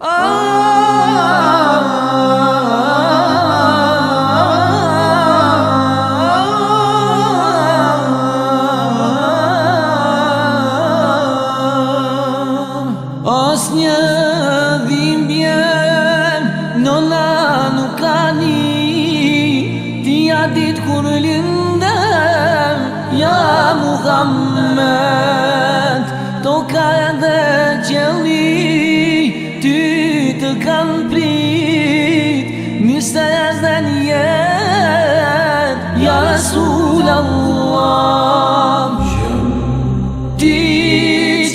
Aaaa Aaaa Aaaa Aaaa Aaaa Aaaaa Aaaa Aaaa Aaaa dit kur ju du da grands 데 du të kanë prit Një së jazë dhe njët Ja Rasul Allah Ti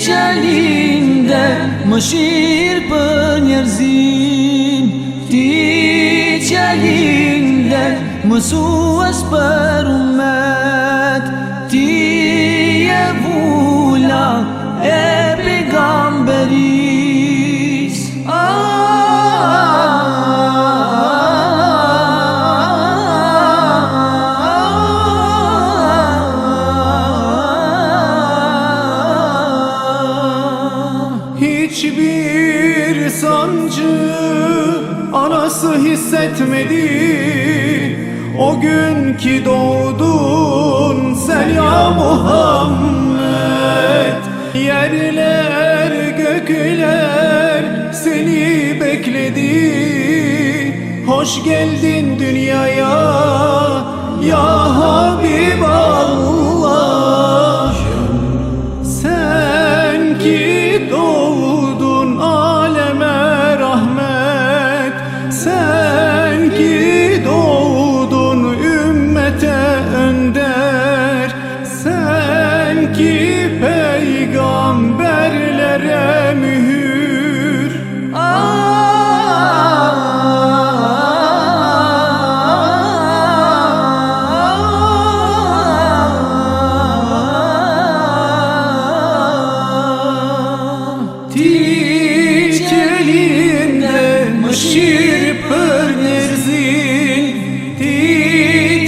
që linde Më shirë për njerëzin Ti që linde Më suës për unë bir sancı Anası hissetmedi O gün ki doğdun sen ya Muhammed Yerler gökler seni bekledi Hoş geldin dünyaya ya Habiba Më për nërzin, ti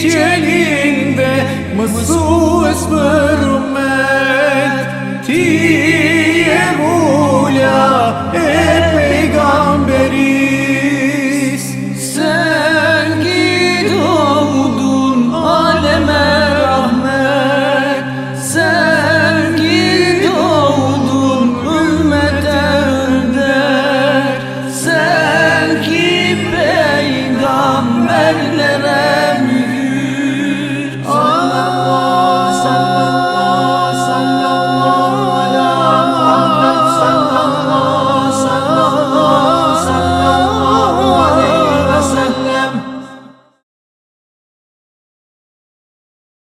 që njënde, më suës për me